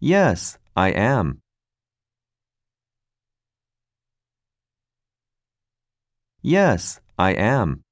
Yes, I am. Yes, I am.